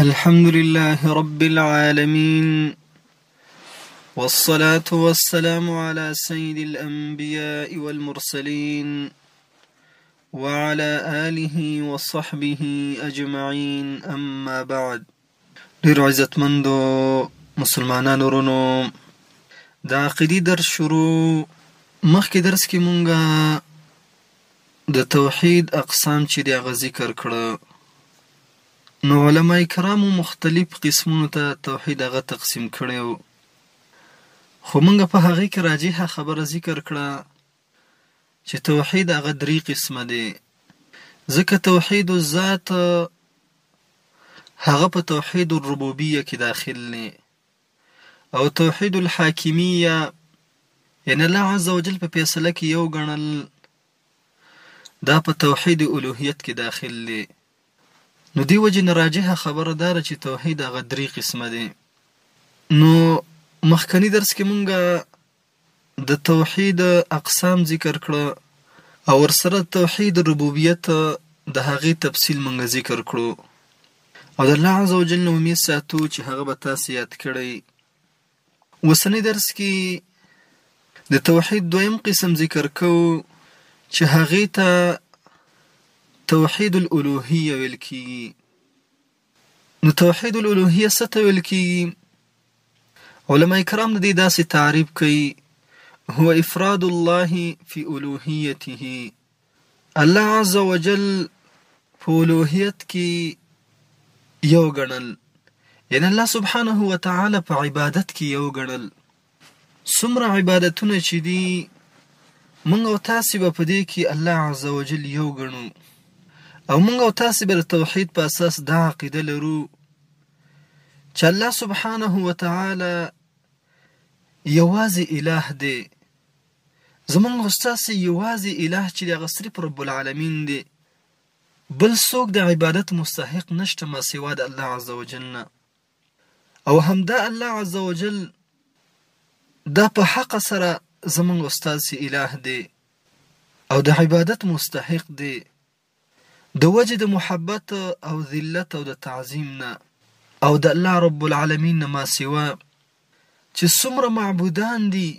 الحمدلله رب العالمين والصلاة والسلام على سيد الأنبياء والمرسلين وعلى آله وصحبه أجمعين أما بعد ډیر عزتمندو مسلمانانو ورونو د عقیدی درس شروع مخکې درس کې مونږه د توحید اقسام چې دی هغه ذکر کړه نو علماء کرامو مختلف قسمونو ته توحید هغه تقسیم کړی او خو مونږ په هغه کې راجحه خبره ذکر کړه چې توحید هغه درې قسمه دی ځکه توحید الذات هغه په توحید الربوبیه کې داخل دی او توحید الحاکمیه یعنی الله عز وجل په فیصله کې یو ګڼل دا په توحید الوهیت کې داخل دی نو دې وجې نه راجحه خبره دا ده چې توحيد هغه درې قسمه دی. نو مخکني درس کې مونږ د توحيد اقسام ذکر کړه او ورسره توحيد ربوبيت د هغې تفصيل مونږ ذکر کړو او د الله عزوجل نه اميد ساتو چې هغه به تاسې ياد کړی. اوسنی درس کې د توحید دویم قسم ذکر کوو چې هغه ته توحید الالوهیه ویل کیږي نو توحید الالوهیه څه ته ویل کیږي علما کرام د دې داسې تعریف کوي هو افراد الله فی الوهیته الله عزوجل په الوهیت کې یو ګڼل یعنی الله سبحانه وتعالی په عبادت کې یو ګڼل څومره عبادتونه چې دي مونږ او تاسو به په دې کې الله عزوجل یو ګڼو او مونږ او تاسو به توحید په اساس دا عقیده لرو چې الله سبحانه و تعالی یوازې الٰه دی زمونږ او ستاسې یوازې اله چې د هغه صرف رب العالمین دی بل څوک د عبادت مستحق نشته ما سوا د الله عز وجل نه او همدا الله عز وجل دا په حق سره زمونږ او ستاسې اله دی او د عبادت مستحق دی د وجې د محبت او ذلت او د تعظیم نه او د الله رب العالمین نه ما سوا چې څومره معبودان دي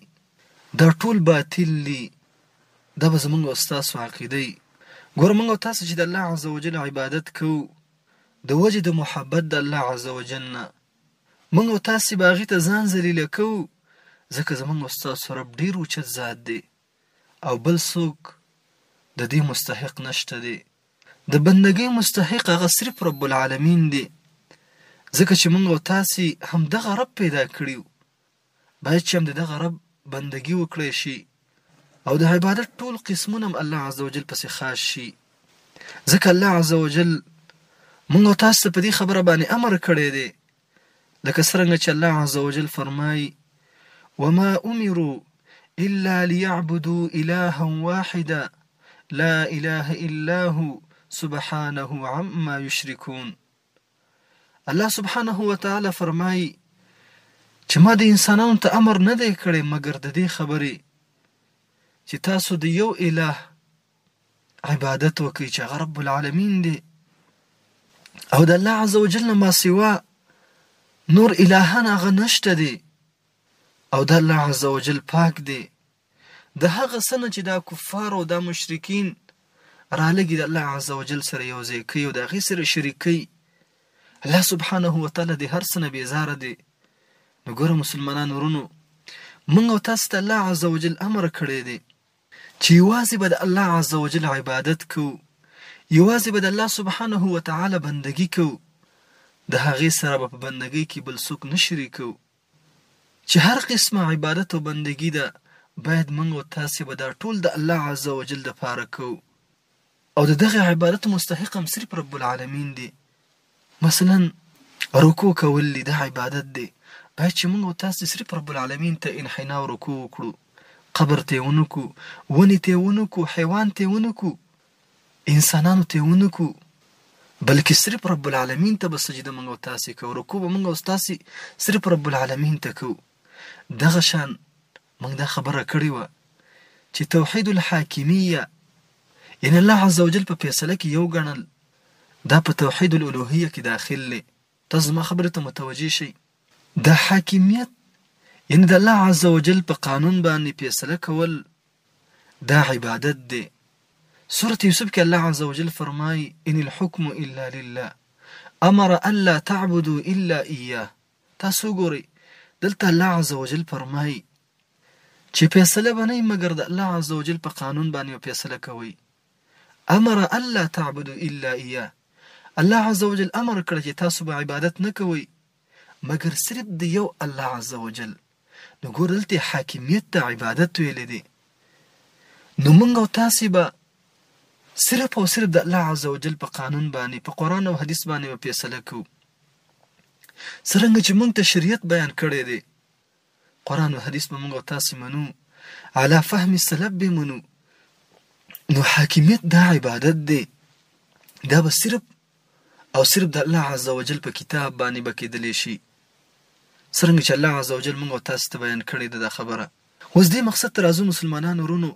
دا ټول باطل دي دا به زمونږ او ستاسو عقیده وي ګوره مونږ او تاسو چې د الله عزوجل عبادت کوو د وجې د محبت د الله عزوجل نه مونږ او تاسو به هغې ته ځان ذلیله کوو ځکه زمونږ او ستاسو رب ډېر اوچت ذات دی او بل څوک د دې مستحق نشته دی د بندګۍ مستحق هغه صرف رب العالمین دی ځکه چې موږ او تاسې هم دغه رب پیدا کړیو باید چې هم د دغه رب بندگی وکړی شي او د عبادت ټول قسمونه هم الله عزوجل پسې خاص شي ځکه الله عزوجل موږ تاسو په دې خبره باندې امر کړی دی لکه څرنګه چې الله عزوجل فرمایي وما امروا الا ليعبدوا الها واحدا لا اله الا هو سبحانه عما يشركون الله سبحانه وتعالى فرمایي چې ما د انسانانو ته امر نه دی کړی مګر د دې خبرې چې تاسو د یو اله عبادت وکړي چې هغه رب العالمین دی او د الله عزوجل نه ما سوا نور الهان هغه نشته دی او د الله عزوجل پاک دی د هغه سنه چې دا کفار او دا مشرکین را لګي د الله عزوجل سره یو ځای کوي او د هغه سره شریک کوي الله سبحانه و تعالی د هر سنه بیزاره دی نو ګوره مسلمانانو ورونو موږ او تاسو ته الله عزوجل امر کړی دی چې یوازې به د الله عزوجل عبادت کوو، یوازې به د الله سبحانه وتعالی بندګي کوو، د هغه سره به په بندګۍ کې بل څوک نه شریکوو، چې هر قسمه عبادت او بندګي ده باید موږ او تاسې به دا ټول د الله عزوجل لپاره کوو، او د دغه عبادت مستحق هم صرف رب العالمین دی مثلا رکوع کول دی دا عبادت دی باید چې موږ او تاسو صرف رب العالمین ته انحنا او رکوع وکړو قبر ته ونکو ونی ته ونکو حیوان ته ونکو انسانانو ته ونکو بلکې صرف رب العالمین ته به سجده موږ او تاسو کو رکوع به موږ او تاسو صرف رب العالمین ته کو دغه شان مونږ دا خبره کړې وه چې توحید الحاکمیه یعنی الله عز وجل په فیصله کې یو ګڼل دا په توحید الالوهیه کې داخل دی تاسو زما خبرې ته متوجه شئ د حاکمیت یعنی د الله عز وجل په قانون باندې فیصله کول دا عبادت دی سورة یوسف کې الله عز وجل فرمای ان الحكم الا لله امر الا تعبدوا الا اياه تاسو وګورئ دلته الله عزوجل فرمايي چې فیصله به نه وي مګر د الله عزوجل په قانون باندې به فیصله کوئ امر الله تعبدو الا اياه الله عزوجل امر کړ چې تاسو به عبادت نه کوئ مګر صرف د یو الله عزوجل نو ګور دلته حاکمیت ته عبادت ویلې دي نو موږ او تاسو به صرف او صرف د الله عزوجل په قانون باندې په قران او حدیث باندې په فیصله کو څنګه چې موږ ته شریعت بیان کړی دی قران او حدیث به موږ تاسو منو علا فهم السلف به منو نو حاکمیت دا عبادت دی دا به صرف او صرف د الله عزوجل په کتاب باندې به کېدلی شي څرنګه چې الله عزوجل موږ او تاسو ته بیان کړې ده دا خبره. اوس دې مقصد ته راځو مسلمانانو ورونو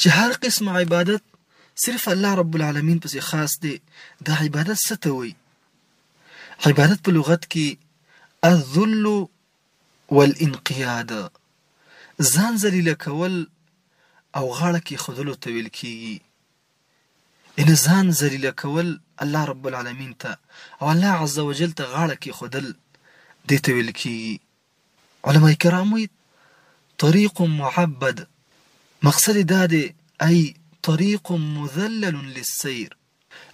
چې هر قسم عبادت صرف الله رب العالمین پسې خاص دی دا عبادت څه ته وایي عبادت په لغت کې الذل والانقياد ځان ذلیل کول او غاړه کې خودلو ته ویل کیږي یعنې ځان ذلیله کول الله رب العالمین ته او الله عز وجل ته غاړه کېښودل دې ته ویل کېږي. علماء کرام وایي، طریق معبد مقصد یې دا دی ای طریق مذلل للسیر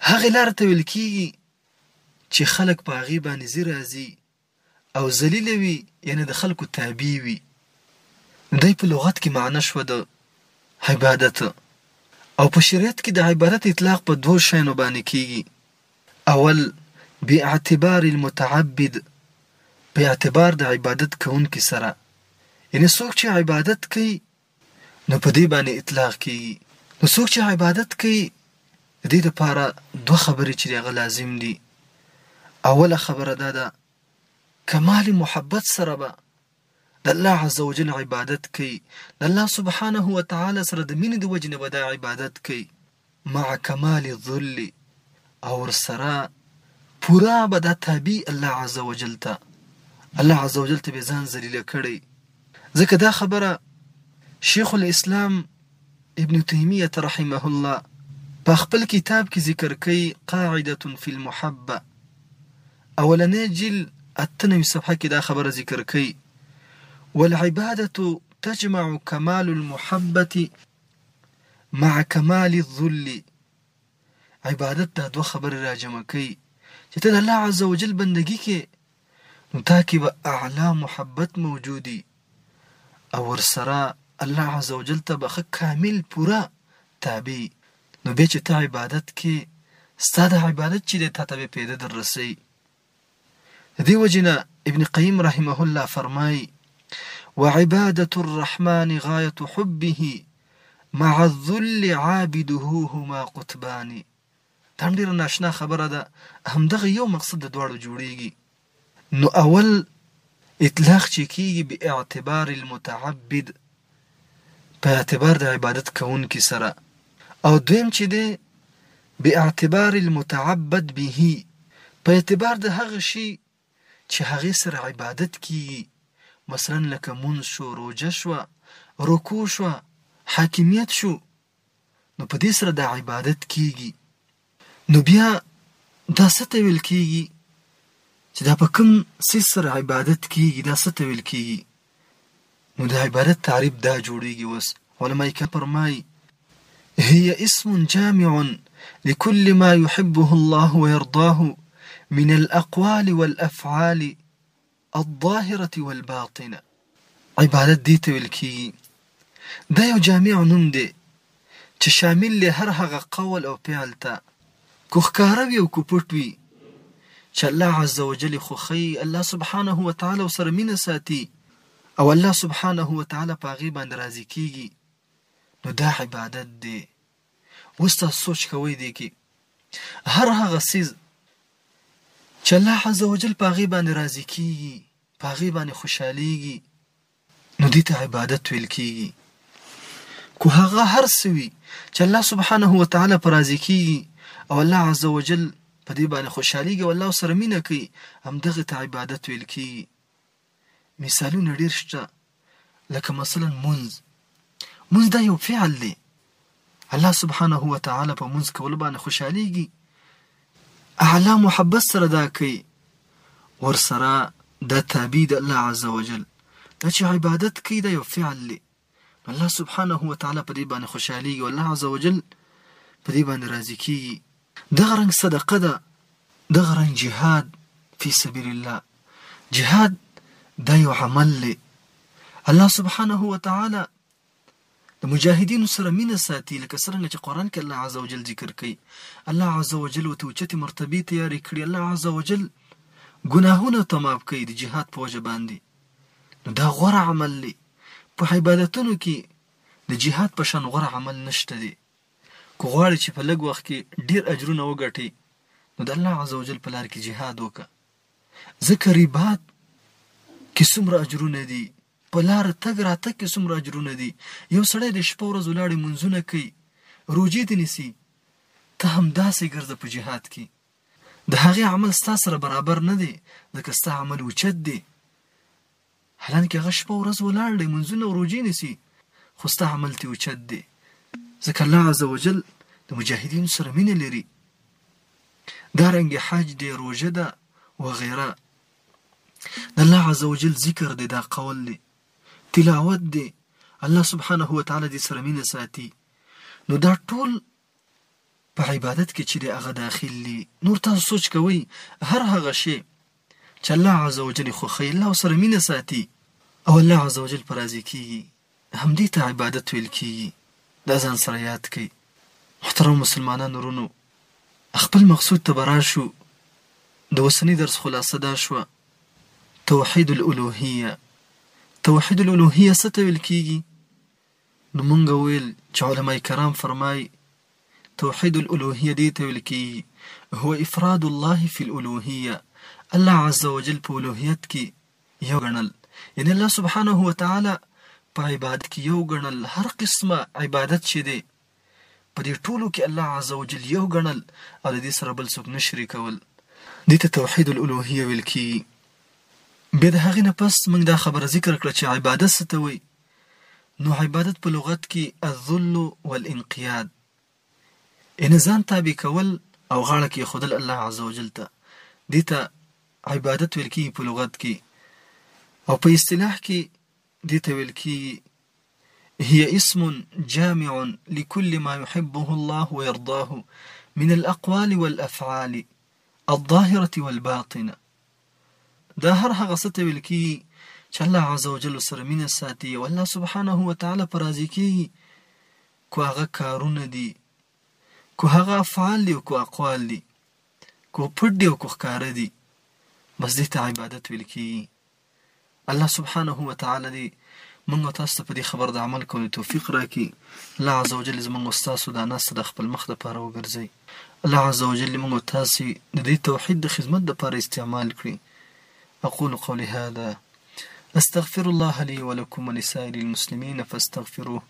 هغې لارې ته ویل کېږي چې خلک په هغې باندې ځي راځي او ذلیل وي یعنی د خلکو تابع وي نو دی په لغت کې معنی شوه د عبادت او په شریعت کې د عبادت اطلاق په دوو شیانو باندې کیږي اول باعتبار المتعبد په اعتبار د عبادت کوونکي سره یعنی څوک چې عبادت کوي نو په دې باندې اطلاق کېږي. نو څوک چې عبادت کوي د دې لپاره دوه خبرې چې هغه لازم دي اوله خبره دا ده کمال محبت سره به د الله عز وجل عبادت کوي د الله سبحانه و تعالی سره د مینې د وجې نه به دا عبادت کوي مع کمال الذل او ورسره پوره به دا تابع الله عز وجل ته الله عز وجل ته به ځان ذلیل کړي ځکه دا خبره شیخ الاسلام ابن تیمیه رحمه الله په خپل کتاب کې ذکر کوي قاعده فی المحبه اولنې جل اتنوي صفحه کې دا خبره ذکر کوي والعباده تجمع كمال المحبه مع کمال الذل عبادت دا دوه خبرې را جمع کوي چې ته د الله عز وجل بندگی کې نو تا کې به اعلی محبت موجودي او ورسره الله عز وجل ته به کامل پوره تابع نو به چې ته عبادت کې ستاسو عبادت چې ته ته به پیدا در رسي ددې وجې نه ابن قیم رحمه الله فرمائی وعبادة الرحمن غایت حبه مع الذل عابده هما قطبان دا هم ډیره ناشنا خبره ده همدغه یو مقصد د دواړو جوړیږي نو اول اطلاق چې کیږي به اعتبار المتعبد په اعتبار د عبادت کوونکي سره او دویم چې دی باعتبار المتعبد به په اعتبار د هغه شي چې هغه سره عبادت کیږي مثلا لکه مونږ شو روجه شو رکوع شو حاکمیت شو نو په دې سره د عبادت کیږي نو بیا دا څه ته ویل کیږي چې دا په کوم څیز سره عبادت کیږي دا څه ته ویل کیږي نو د عبادت تعریف دا جوړیږي اوس علما یې فرمایي هي اسم جامع لكل ما يحبه الله ويرضاه من الأقوال والأفعال الظاهرة والباطنة. عبادت دې ته ویل کیږي دا یو جامع نوم دی چې شامل دی هر هغه قول او فعل ته کو ښکاره وي او کو پټ وي چې الله عز وجل یې خوښوي، الله سبحانه وتعالی ورسره مینه ساتي او الله سبحانه وتعالی په هغې باندې راضي کیږي نو دا عبادت دی. اوس تاسو سوچ کوئ دې کې هر هغه څیز چې الله عز وجل په هغې باندې راضي کیږي په هغې باندې خوشحالیږي نو دې ته عبادت ویل کیږي کو هغه هر څه وي چې الله سبحانه و تعالی په راضي کیږي او الله عز وجل په دې باندې خوشحالیږي او الله سره مینه کوي همدغه ته عبادت ویل کیږي مثالونه ډېر شته لکه مثلا منځ منځ دا یو فعل دی الله سبحانه و تعالی په منځ کول باندې خوشحاليږي اعلی محبت سره دا کوي ورسره د تابع د الله عز وجل دا چې عبادت کوي دا یو فعل دی الله سبحانه وتعالی په دې باندې خوشحاليږي او الله عزوجل په دې باندې راضي کیږي دغه رنګ صدقه ده دغه رنګ جهاد فی سبیل الله جهاد دا یو عمل دی الله سبحانه وتعالی د مجاهدینو سره مینه ساتي لکه څنګه چې قران کې الله عزوجل ذکر کوي الله عزوجل وته اوچته مرتبه تیار کړي الله عزوجل ګناهونه تماب کوي د جهاد په وجه باندې نو دا غوره عمل دی په عبادتونو کی د جهاد په شان غوره عمل نشته دی که غواړی چی په لږ وخت کی ډیر اجرونه وګټی نو د الله عزوجل په لار کی جهاد وکړه ځکه رباط کی څومره اجرونه دی په لار تګ راتګ کی څومره اجرونه دی یو سړی د شپه ورځ ولاړی منځونه کوي روجی دی نیسی ته هم داسې ګرځه په جهاد کی د هغې عمل ستا سره برابر نه دی ځکه ستا عمل اوچت دی حالانکه هغه شپه ورځ ولاړ دی منځونه او روژې نیسي خو ستا عمل ترې اوچت دی ځکه الله عز وجل د مجاهدینو سره مینه لري دا رنګ حج دی روژه ده وغیره د الله عز وجل ذکر دی دا قول دی تلاوت دی الله سبحانه و تعالی دې سره مینه ساتي نو دا ټول په عبادت کې چې دی هغه داخل دي نور تاسو سوچ کوئ هر هغه شی چې الله عز وجل خوښوي الله سره مینه ساتي او الله عز وجل پر راضي کیږي همدې ته عبادت ویل کیږي دا ځان سره یاد کړئ محترم مسلمانانو ورونو خپل مقصود ته برا شو د وسنی درس خلاصه دا شو توحید الالوهیه توحید الالوهیه څه ته ویل کیږي نو مونږ وویل چې علماء کرام فرمائی، توحید الالوهیه دې ته ویل کیږي، هو افراد الله فی الالوهیه، الله عزوجل په الوهیت کې یو ګڼل، یعنی الله سبحانه وتعالی په عبادت کې یو ګڼل، هر قسمه عبادت چې دی، په دې ټولو کې الله عزوجل يو ګڼل او د دې سره بل څوک نه شريکول. دې ته توحيد الالوهيه ويل کيږي. بيا د هغې نه پس موږ دا خبره ذکر کړه چې عبادت څه ته وایي؟ نو عبادت په لغت کې الذل والانقياد یعنې ځان تابع کول او غاړه کې خودل الله عزوجل ته دې ته عبادت ویل کېږي په لغت کې او په اصطلاح کې دې ته ویل کیږي، هي اسم جامع لكل ما يحبه الله ويرضاه من الاقوال والافعال الظاهرة والباطنه دا هر هغه څه ته ویل کیږي چې الله عز وجل سره مینه ساتي او الله سبحانه وتعالی پر راضي کیږي کو هغه کارونه دي کو هغه افعال دي او کو اقوال دي کو پټ دي او کو ښکاره دي بس دې ته عبادت ویل کیږي الله سبحانه وتعالی دې موږ او تاسو ته په دې خبرو د عمل کولو توفیق راکړي. الله عزوجل زموږ او ستاسو دا ناسته د خپل مخ لپاره وګرځوي. الله عزوجل دې موږ او تاسې د دې توحید د خدمت لپاره استعمال کړي. اقول قولي هذا استغفر الله لي ولکم ولسائر المسلمین فاستغفروه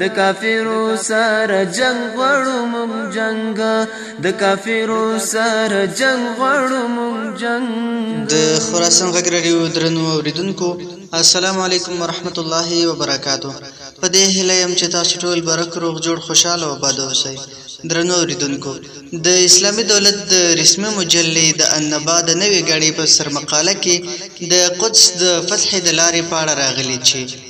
د کافرو سره جنگ غړو مونږ جنگ د کافرو سره جنگ غړو مونږ جنگ د خراسان غږ رادیو درنو اوریدونکو السلام علیکم ورحمت الله وبرکاتو په دې هیله يم چې تاسو ټول برک روغ جوړ خوشاله او باد اوسئ درنو اوریدونکو د اسلامي دولت د رسمي مجلې د انبا د نوې غړي په سرمقاله کې د قدس د فتح د لارې په اړه راغلي چې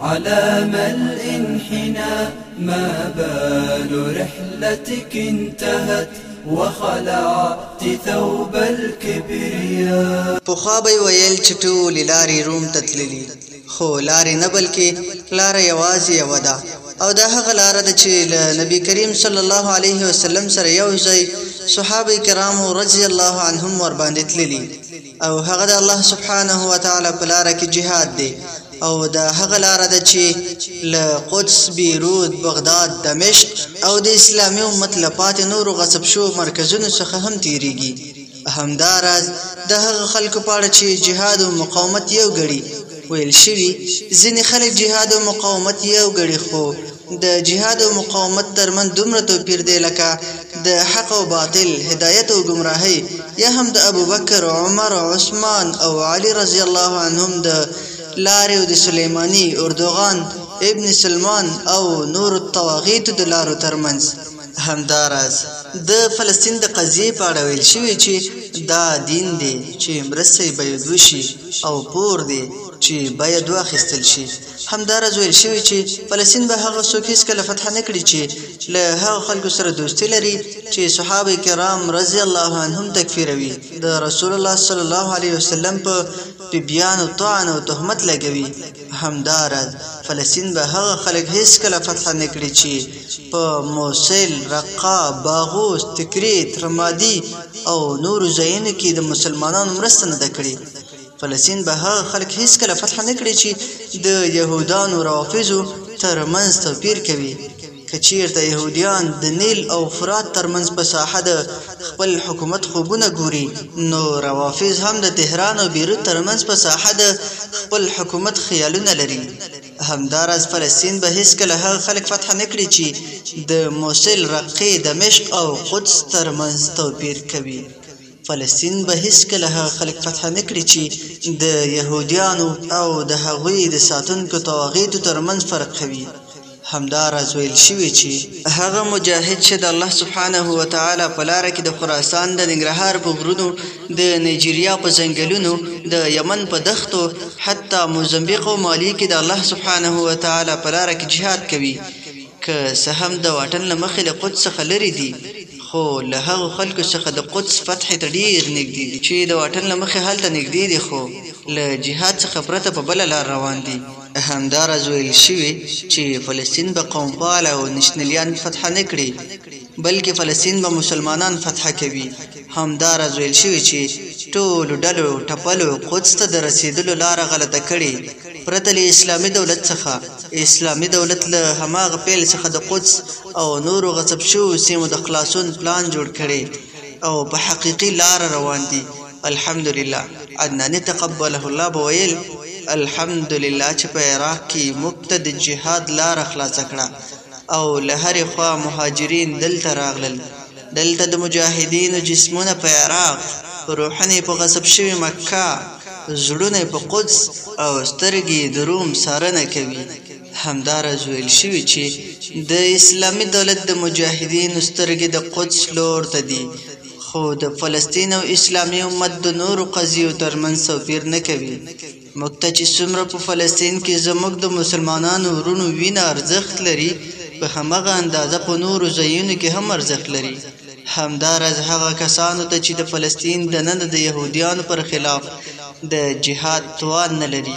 على ما الانحناء ما بال رحلتك انتهت وخلعت ثوب الكبرياء پخوا به ویل چې ټولې لارې روم ته تللي خو لارې نه بلکې لاره یوازې یوه ده او دا هغه لاره ده چې له نبی کریم صلی الله علیه وسلم سره یو ځای صحابه کرامو رضی الله عنهم ورباندې تللي او هغه د الله سبحانه و تعالی په لار کې جهاد دی او دا هغه لار ده چې ل قدس بیروت بغداد دمشق او د اسلامي امت لپاره نور غصب شو مرکزونو څخه هم تیریږي همداراز د هغه خلکو په اړه چې جهاد او مقاومت یو غړي ویل شوی ځینې خلک جهاد او مقاومت یو غړي خو د جهاد او مقاومت تر منځ دومره توپیر دی لکه د حق او باطل، هدایت او ګمراهۍ، یا هم د ابوبکر، عمر، عثمان او علي رضی الله عنهم د لارې او د سلیماني، اردوغان، ابن سلمان او نورو طواغیتو د لارو تر منځ. همداراز د فلسطین د قضیې په اړه ویل شوي چې دا دین دی چې مرسۍ باید وشي او پور دی چې باید واخیستل شي. همداراز ویل شوي چې فلسطین به هغه څوک هیڅکله فتح نه کړي چې له هغه خلکو سره دوستي لري چې صحابه کرام رضی الله عنهم تکفیروي د رسول الله صلی الله علیه وسلم په بیبیانو طعن او تهمت لګوي همداراز فلسطین به هغه خلک هیڅکله فتح نه کړي چې په موصل رقا باغوس تکریت رمادي او نورو ځایونو کې د مسلمانانو مرسته نه ده کړې فلسطین به هغه خلک هیڅکله فتح نه کړي چې د یهودانو روافضو تر منځ توپیر کوي. که چیرته یهودیان د نیل او فرات تر منځ په ساحه د خپل حکومت خوبونه ګوري، نو روافض هم د تهران او بیروت تر منځ په ساحه د خپل حکومت خیالونه لري. همدا راز فلسطین به هیڅکله هغه خلک فتح نه کړي چې د موصل، رقې، دمشق او قدس تر منځ توپیر کوي. فلسطین به هیڅکله هغه خلک فتح نه کړي چې د یهودیانو او د هغوی د ساتونکو طواغیتو ترمنځ فرق کوي. همداراز ویل شوي چې. هغه مجاهد چې د الله سبحانه وتعالی په لاره کې د خراسان د ننګرهار په غرونو، د نایجیریا په ځنګلونو، د یمن په دښتو، حتی موزمبیق او مالي کې د الله سبحانه وتعالی په لاره کې جهاد کوي، که څه هم د واټن له مخې له قدس څخه لرې دي، خو له هغو خلکو څخه د قدس فتحې ته ډېر نږدې دي چې د واټن له مخې هلته نږدې دي خو له جهاد څخه پرته په بله لار روان دي. همداراز ویل شوي چې فلسطین به قومپال او نشنلیان فتحه نه کړي بلکې فلسطین به مسلمانان فتحه کوي. همداراز ویل شوي چې ټولو ډلو ټپلو قدس ته د رسېدلو لاره غلطه کړې پرته له اسلامي دولت څخه. اسلامي دولت له هماغه پیل څخه د قدس او نورو غصب شویو سیمو د خلاصون پلان جوړ کړی او په حقیقی لاره روان دی الحمدلله عدنانی تقبله الله به ویل الحمدلله چی په عراق کی موږ ته د جهاد لاره خلاصه کړه او له هری خوا مهاجرین دلته راغلل دلته د مجاهدینو جسمونه په عراق روحنې په غصب شوی مکه زړونه په قدس او سترګې د روم سارنه کوي همداراز ویل شوي چې د اسلامي دولت د مجاهدینو سترګې د قدس لور ته دي خو د فلسطین او اسلامي امت د نورو قضیو ترمنځ توپیر نه کوي موږ ته چې څومره په فلسطین کې زموږ د مسلمانانو ورونو وینه ارزښت لري په همغه اندازه په نورو ځایونو کې هم ارزښت لري همداراز هغه کسانو ته چې د فلسطین دننه د یهودیانو پر خلاف د جهاد توان نه لري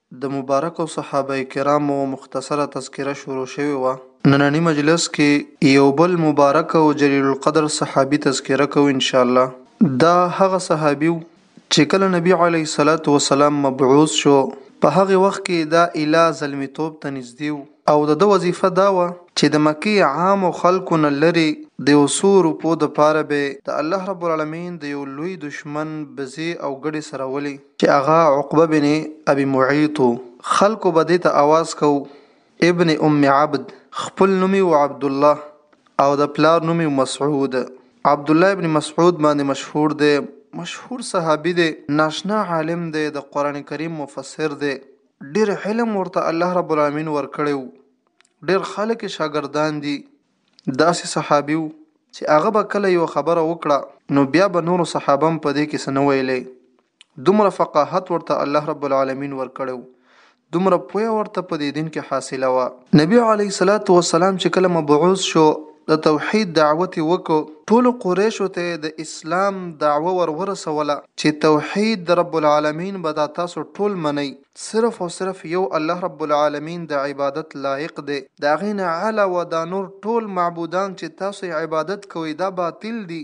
د مبارکو صحابه کرامو مختصره تذکره شروع شوې وه. ننني مجلس کې یو بل مبارک او جلیل القدر صحابي تذکره کوو ان شاء الله. دا هغه صحابي و چې کله نبي علیه الصلوة والسلام مبعوث شو په هغې وخت کې دا اله زلمي توب ته نږدې و او د ده وظیفه دا وه چې د مکې عامو خلکو نه لرې د یو څو روپو دپاره به د الله رب العلمین د یو لوی دښمن بزې او ګډې سرولې. چې هغه عقبه بن ابي معيط خلکو به دې ته आवाज کو ابن ام عبد خپل نومي او عبد الله او د پلار نومي مسعود عبد الله ابن مسعود باندې مشهور دی مشهور صحابي دی ناشنا عالم دی د قران کریم مفسر دی ډیر علم ورته الله رب العالمین ورکړیو ډیر خلک شاګردان دي داسې صحابي و چې هغه به کله یوه خبره وکړه نو بیا به نورو صحابه هم په دې کې څه نه ویلی دومره فقاهت ورته الله رب العالمین ورکړی و دومره پوهه ورته په دې دین کې حاصله وه نبی علیه صلات وسلام چې کله مبعوث شو د توحید دعوت یې وکړ ټولو قریشو ته د اسلام دعوه ور ورسوله چې توحید د رب العالمین به دا تاسو ټول منئ صرف او صرف یو الله رب العالمین د عبادت لایق دی د هغه نه علاوه دا نور ټول معبودان چې تاسو یې عبادت کوئ دا باطل دي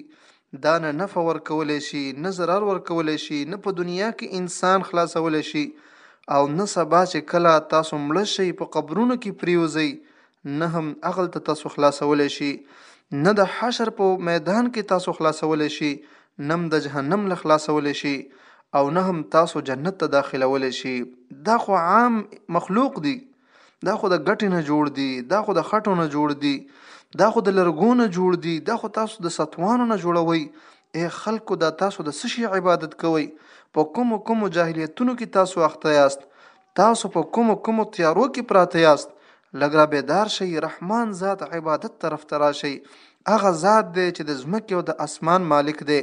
دا نه نفع ورکولی شي نه ضرر ورکولی شي نه په دنیا کې انسان خلاصولی شي او نه سبا چې کله تاسو مړه شئ په قبرونو کې پریوځئ نه هم هغلته تاسو خلاصولی شي نه د حشر په میدان کې تاسو خلاصولی شي نم د جهنم له خلاصولی شي او نه هم تاسو جنت ته داخلولی شي دا خو عام مخلوق دی دا خو د ګټې نه جوړ دی دا خو د خټو نه جوړ دی دا خو د لرګو نه جوړ دی دا خو تاسو د سطوانو نه جوړوي اے خلکو دا تاسو د څه شي عبادت کوئ په کومو کومو جاهلیتونو کې تاسو اخته یاست تاسو په کومو کومو تیارو کې پراته یاست لږ را بیدار شئ رحمان ذات عبادت طرف ته راشئ هغه ذات دی چې د ځمکې او د اسمان مالک دی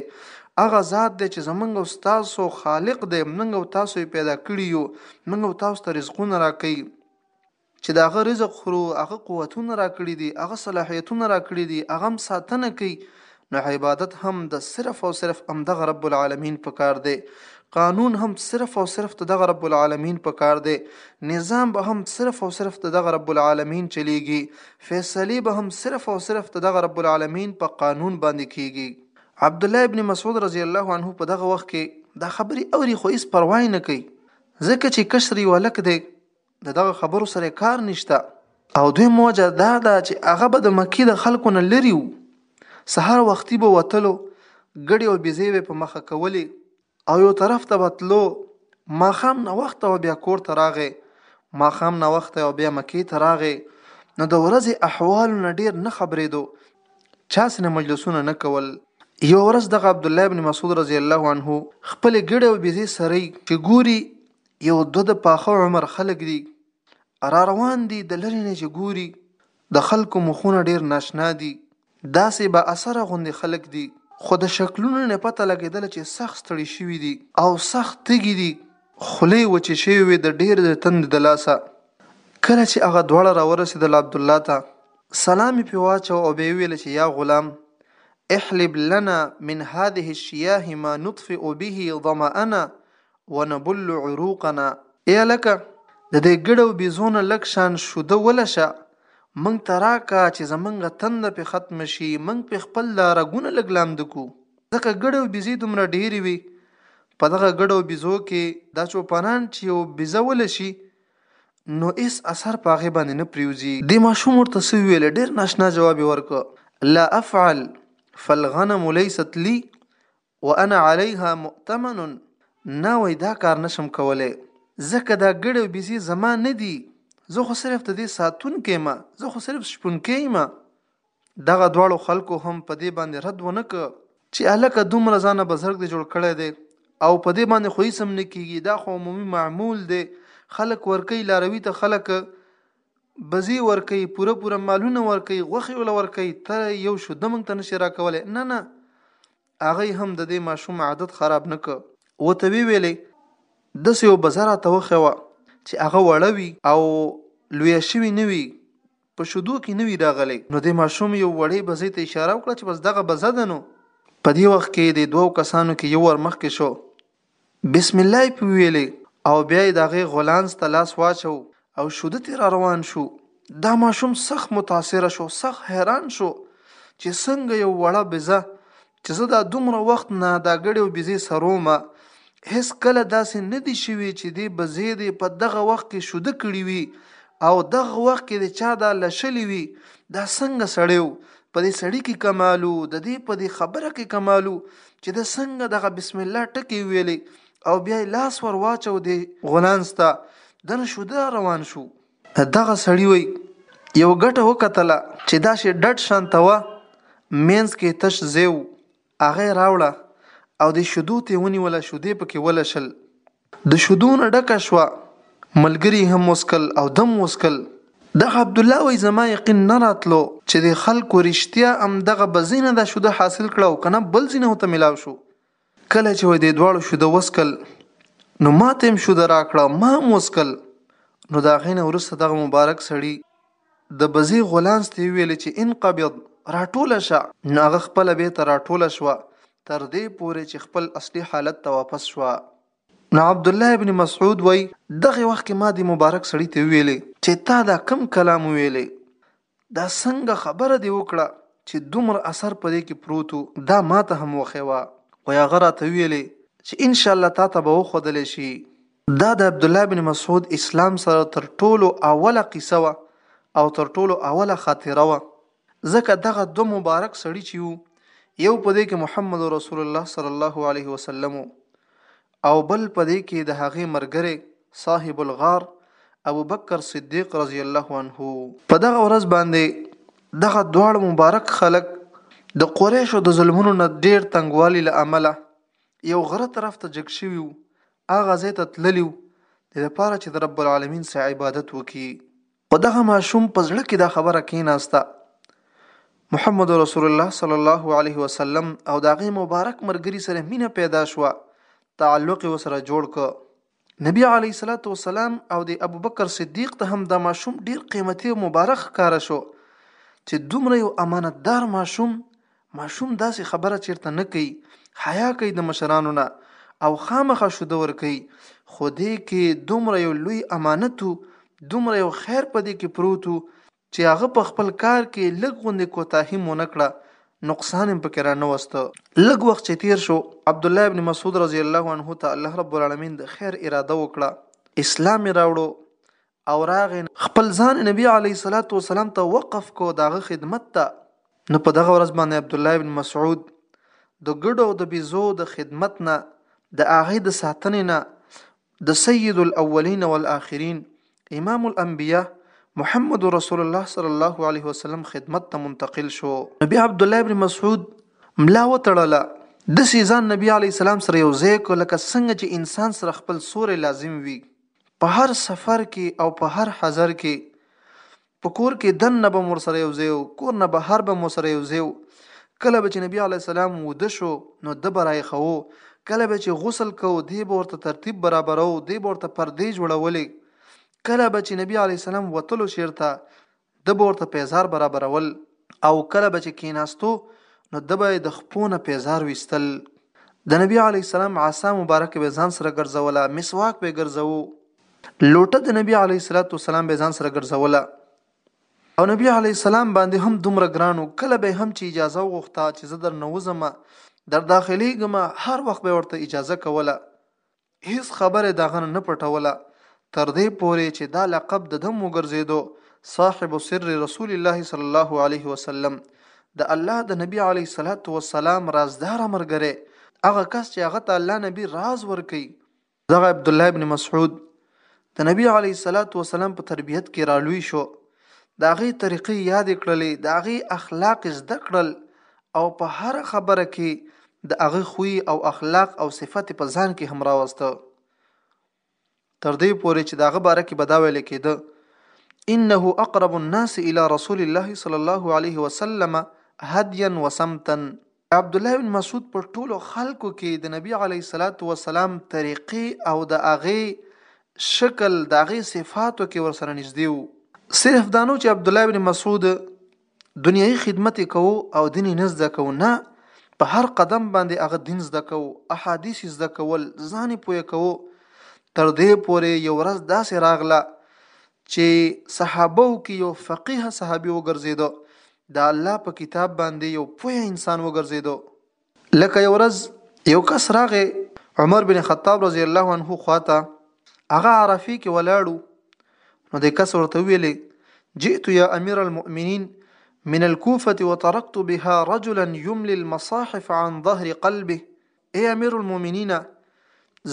هغه ذات دی چې زمونږ او تاسو خالق دی موږ او تاسو یې پیدا کړي یو موږ او تاسو ته رزقونه راکوي چې دا هغه رزق خورو هغه قوتونه راکړي دي هغه صلاحیتونه راکړي دي هغه ساتنه کوي نو عبادت هم د صرف او صرف امدغه رب العالمین په کار دی قانون هم صرف او صرف د دغه رب العالمین په کار دی نظام به هم صرف او صرف د دغه رب العالمین چلیږي فیصله به هم صرف او صرف د دغه رب العالمین په قانون باندې کیږي عبد الله ابن مسعود رضی الله عنه په دغه وخت کې دا خبري اوري خو هیڅ پروا نه کوي ځکه چې کشر یو لک دی د دغه خبرو سره کار نشته او دوی موجه دا ده چې هغه به د مکی د خلکو نه لري وو سهار وختي به وتلو ګړې او بيزې به په مخه کولې او یو طرف ته بتلو ماخام نه وخت او بیا کور ته راغې ماخام نه وخت او بیا مکی ته راغې نو د ورځې احوال نه ډیر نه خبرېدو چا سره مجلسونه نه کول یو ورځ د عبد الله ابن مسعود رضی الله عنه خپل ګړې او بيزې سره چې ګوري یو دوه د پاخه عمر خلک دي را روان دي د لرې نه چې ګوري د خلکو مخونه ډیر ناشنا دي داسې با اثره غوندې خلک دي خو د شکلونو نه پته لګېدله چې سخت ستړي شوي دي او سخت تږي دي خولې وچې شوې وې د ډېر د تندې د لاسه کله چې هغه دواړه راورسېدل عبدالله ته سلام یې پې واچو او بیا ویل چې یا غلام احلب لنا من هذه الشیاه ما نطفئ به ظمأنا ونبل عروقنا ای الکه د دې ګډ او بيزونه لک شان شوده ولشه منګ ته راکا چې زمنګ تند په ختم شي منګ په خپل دا رګونه لګلام دکو ځکه ګډ او بيزي دومره ډېری وي په دغه ګډ او بيزو کې دا چوپانان چې یو بيزه ولشي نو اس اثر په هغه باندې نه پریوزي د ماشوم ورته سو ویل ډیر ناشنا جواب ورک لا افعل فالغنم ليست لي وانا علیها مؤتمن نه وای دا کار نشم کولای ځکه دا ګړې او بیزې زما نه دي زه خو صرف د دې ساتونکی ما زه خو صرف شپونکی ما دغه دواړو خلکو هم په دې باندې رد ونه که چې الکه دومره ځانه بزرګ دی جوړ کړی دی او په دې باندې خو هیڅ هم نه کیږي دا خو عمومي معمول دی خلک ورکی لاروي ته خلک بزی ورکوي پوره پوره مالونه ورکوي غوښې ول ورکوي ته یو شو د مونږ ته نشي راکولی نه نه هغه هم د دې ماشوم عادت خراب نه ک وته وی ویلې د سیو بزرا توخه وا چې هغه وړوي او لوی شوی نه وي په شودو کې نه وی راغلی نو د ماشوم یو وړې بزی ته اشاره وکړه چې بس دغه بزه ده نو په دې وخت کې د دوو کسانو کې یو ور مخکې شو بسم الله یې پرې وویلې او بیا یې د هغې غولانځ ته لاس واچو او شوده ترې را روان شو. دا ماشوم سخت متاثره شو، سخت حیران شو چې څنګه یو وړه بزه چې زه دا دومره وخت نه دا ګړی او بزې څروم، هېڅ کله داسې نه دي شوي چې دې بزې دې په دغه وخت کې شوده کړي وي او دغه وخت کې دې چا دا لشلې وي، دا څنګه سړی و، په دې سړی کې کمالو د دې په دې خبره کې کمالو چې د څنګه دغه بسم الله ټکی ویلې او بیا لاس ور واچو دی غلانس ته دن شو دا روان شو دغه سړی وي یو ګټه وکتله چې دا شي ډټ شانتوه مینس کې تش زیو هغه یې راوړه او د شودو ته ونیوله شودې پکې ولشل د شودو نه ډکه شوه ملګري هم وسکل او دم وسکل دغه عبد الله وای زما یقین نه راتلو چې د خلکو رښتیا ام دغه بزینه د شوده حاصل کړه او کنه بل زینه ته ملاو شو کله چې وای د دواړو شوده وسکل نو ماته هم شوده راکړه ما هم وسکل نو دا غینه ورسته دغه مبارک سړی د بزې غولانځ ته یې وویل چې انقبض راټوله شه، نو هغه خپله بېرته راټوله شوه تر دې پورې چې خپل اصلي حالت ته واپس شوه. نو عبدالله ابن مسعود وایي، دغه وخت کې ما دې مبارک سړي ته وویل چې تا دا کوم کلام وویل؟ دا څنګه خبره دې وکړه چې دومره اثر په دې کې پروت و، دا ما ته هم وښیوه. وایي هغه راته وویل چې انشاءالله تا ته به وښودل شي. دا د عبدالله بن مسعود اسلام سره تر ټولو اوله قصه وه او تر ټولو اوله خاطره وه، ځکه دغه دوه مبارک سړي چې وو، یو په دې کې محمد رسول الله صلی الله علیه وسلم و او بل په دې کې د هغه ملګری صاحب الغار ابوبکر صدیق رضی الله عنه و. په دغه ورځ باندې دغه دواړه مبارک خلک د قریشو د ظلمونو نه ډېر تنګوالي له امله یو غره طرف ته جګ شوي وو هغه ځای ته تللی و د لپاره چې د رب العالمین سره عبادت وکړي په دغه ماشوم په زړه کې دا خبره کیناسته محمد رسول الله صلی الله علیه وسلم او داغه مبارک مرګري سره مینه پیدا شوه تعلق وسره جوړ ک نبی علی صلوات و سلام او د ابوبکر صدیق ته هم د ماشوم ډیر قیمتي او مبارک کار شو چې دومره یو امانتدار ماشوم ماشوم داسې خبره چېرته نه کوي، حیا کوي د مشرانو نه او خامخا شوده ورکوي، خو دې کې دومره یو لوی امانت و، دومره یو خیر په دې کې پروت و، چې هغه په خپل کار کې لږ غوندې کوتاهي هم ونه کړه، نقصان هم پکې را نه وسته. لږ وخت چې تېر شو، عبدالله بن مسعود رضی الله عنه ته الله رب العالمین د خیر اراده وکړه، اسلام یې راوړو، او راغی خپل ځان نبی علیه الصلاة والسلام ته وقف کو د هغه خدمت ته نو په دغه ورځ باندې عبد الله بن مسعود د ګډو او د بيزو د خدمت نه د هغه د ساتنې نه د سید الاولین والآخرین امام الانبیاء محمد رسول الله صلی الله علیه وسلم خدمت ته منتقل شو نبی عبد الله ابن مسعود ملا وتړله د سیزان نبی علی السلام سره یو ځای کو لکه څنګه چې انسان سره خپل سورې لازم وي په هر سفر کې او په هر حضر کې په کور کې دن نه به مور سره یو ځای کور نه بهر به مور سره یو ځای کله به چې نبی علی السلام وده شو نو د برای خو کله به چې غسل کو دی به ورته ترتیب برابرو دی به ورته پردې جوړولې کله به چې نبی علی السلام وتلو شیرته ده به ورته پېزار برابرول او کله به چې کېناستو نو ده به یې د خپو نه پېزار ویستل. د نبي علیه السلام عصا مبارکه به یې ځان سره ګرځوله، مسواک به یې ګرځوو، لوټه د نبي علیه السلام به یې ځان سره ګرځوله او نبي علیه السلام باندې هم دومره ګران و، کله به یې هم چې اجازه وغوښته چې زه درنه وځم، در داخلېږم، هر وخت به یې ورته اجازه کوله هیڅ خبره یې د هغه نه نه پټوله، تر دې پورې چې دا لقب د ده هم وګرځېدو، صاحب سر رسول الله صلی الله علیه وسلم، د الله د نبي علیه الصلوة والسلام رازداره ملګری، هغه کس چې هغه ته الله نبي راز ورکوي. دغه عبدالله بن مسعود د نبی علیه الصلاۃ والسلام په تربیت کې را لوی شو د هغې طریقې یادې کړلې د هغې اخلاق زده کړل او په هر خبره کې د هغه خوی او اخلاق او صفت په ځان کې هم راوسته تر دې پورې چې داغه باره کې بدا ویل کېده انه اقرب الناس الى رسول الله صلى الله عليه وسلم هديا وسمتا عبدالله ابن مسعود په ټولو خلکو کې د نبی علی صلوات و سلام طریقې او د هغه شکل د هغه صفاتو کې ورسره نږدې وو صرف دانو چې عبدالله ابن مسعود دنیوي خدمت کوو او دین نه زده کوو نه په هر قدم باندې هغه دین زده کوو احادیث زده کول ځان پوهه کوو تر دې پورې یو ورځ داسې راغله چي صحابو کي يو فقيه صحابي وګرځېده، د الله په کتاب باندي يو پوه انسان وګرځېده. لکه يو ورځ يو کس راغی عمر بن خطاب رضي الله عنه خواته، هغه عرفي کي ولاړ وو، نو دې کس ورته وويلې، جئت يا امير المؤمنين من الكوفة وترکت بها رجلا يملي المصاحف عن ظهر قلبه، ای امیر المؤمنین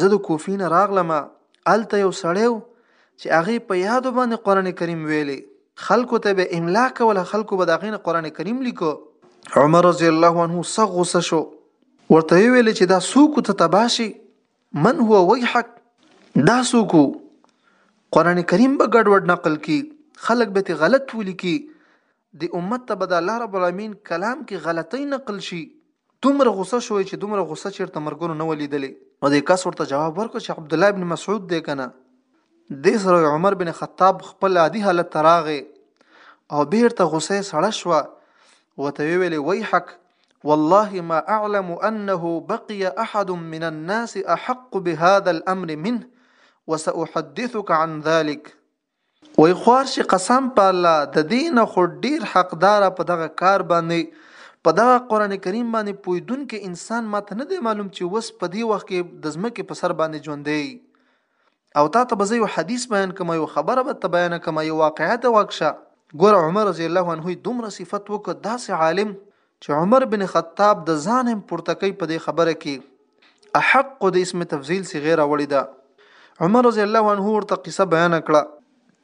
زه د کوفی نه راغلم الته یو سړی و چې هغه په یاد باندې قران کریم ویلي خلکو ته به املا کوله خلکو به دغه نه قران کریم لیکو عمر رضی الله عنه سغوس شو ورته ویل چې دا سوق ته تباشي من هو ويحك دا سوق قران کریم به ګډوډ نقل کی خلک به ته غلط ولیکي دی امت ته به د الله رب العالمین کلام کې غلطۍ نقل شي دومره غوسه شوې چې دومره غوسه چیرته مرګونو نه ولیدلې نو د کس ورته جواب ورکړ چې عبد الله ابن مسعود دی کنه د سره عمر بن خطاب خپل عادي حالت تراغه او بیرته غوسه سړه شو وته ویلې ویحک والله ما اعلم انه بقي احد من الناس احق بهذا الامر منه وساحدثك عن ذلك وای خوار شې قسم په الله ددې نه خو ډېر حقداره په دغه کار باندې په دغه قران کریم باندې پویدونکې انسان ماته نه دی معلوم چې وس په دې وخت کې د ځمکې په سر باندې ژوندې او تا ته به زه یو حدیث بیان کوم یو خبره به ته بیان کوم یو واقعیت واکشه ګور عمر رضی الله عنه دومره صفت وکړ داسې عالم چې عمر بن خطاب د ځان هم پورته کوي په دې خبره کې احق د اسم تفضیل سی غیر اوړی ده عمر رضی الله عنه ورته قصه بیان کړه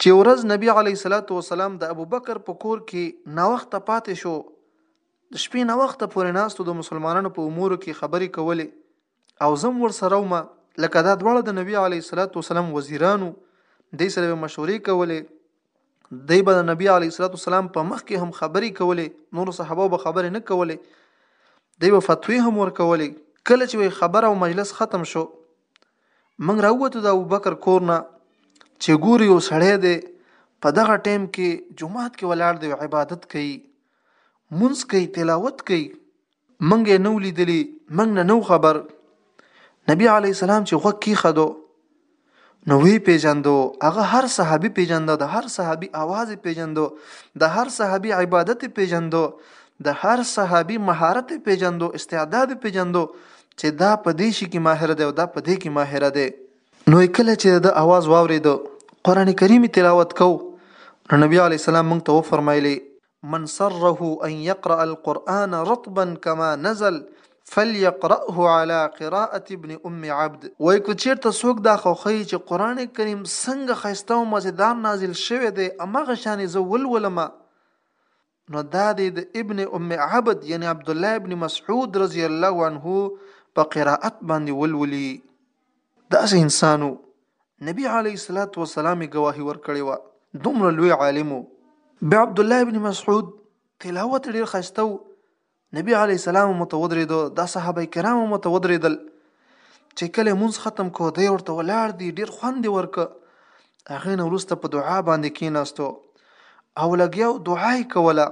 چې ورځ نبی علی صلوات و سلام د ابوبکر په کور کې نا وخت پاتې شو د شپې نا وخت پورې ناستو د مسلمانانو په امور کې خبرې کولې او زم ور سره ومه لکه دا دواړه د نبی علی صلوات و سلام وزیرانو دې سره به مشورې کولې دی به د نبی علی صلوات و سلام په مخ کې هم خبرې کولې نور صحابه به خبرې نه کولې دی به فتوی هم ور کولې کله چې خبره او مجلس ختم شو موږ راووتو د ابوبکر کورنه چې ګوري او سړی دی په دغه ټیم کې جمعات کې ولاړ دی عبادت کوي منځ کوي تلاوت کوي منګ یې نو لیدلی منګ نه نو خبر نبی علی السلام چې غوږ کې خدو نو وی پیجندو هغه هر صحابي پیجندو د هر صحابي आवाज پیجندو د هر صحابي عبادت پیجندو د هر صحابي مهارت پیجندو استعداد پیجندو چې دا په دې شي کې ماهر دی او دا په دې کې ماهر دی نو کله چې د आवाज واورید قران کریم تلاوت کو نو نبی علی السلام موږ ته فرمایلی من سره ان يقرأ القرآن رطبا کما نزل فليقرأه على قراءة ابن ام عبد وای که چیرته څوک دا خوخی چې قران کریم څنګه خسته او مزیدار نازل شوی دی امغه شان زه ولولم نو دا دی د ابن ام عبد یعنی عبد الله ابن مسعود رضی الله عنه په قرائت باندې ولولي داسې انسان و، نبي علیه الصلوة والسلام یې ګواهي ورکړې وه، دومره لوی عالم و. بیا عبدالله ابن مسعود تلاوت ډېر ښایسته و، نبي علیه السلام هم ورته ودرېده، دا صحابه کرام هم ورته ودرېدل، چې کله یې لمونځ ختم کړ، دی ورته ولاړ دی، ډېر خوند یې ورکړ، هغې نه وروسته په دعا باندې کېناستو، او لګیاو دعا یې کوله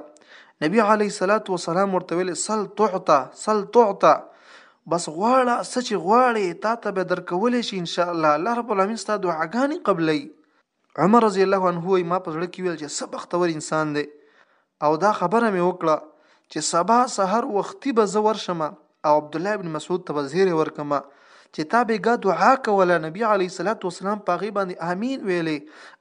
نبی علی صلوات و سلام ورته ویل سل تعطا سل تعطا بس غواړه سچ غواړي تا ته به درکول شي ان شاء الله الله رب العالمین ستاسو دعاګانې قبلې عمر رضی الله عنه ما په ځړه کې ویل چې سبق تور انسان دی او دا خبره مې وکړه چې سبا سحر وختي به زه ورشم او عبد الله ابن مسعود ته وزیر ورکما چې تا بیګا دعا کوله نبی علی صلوات و سلام پاغي باندې امين ویلې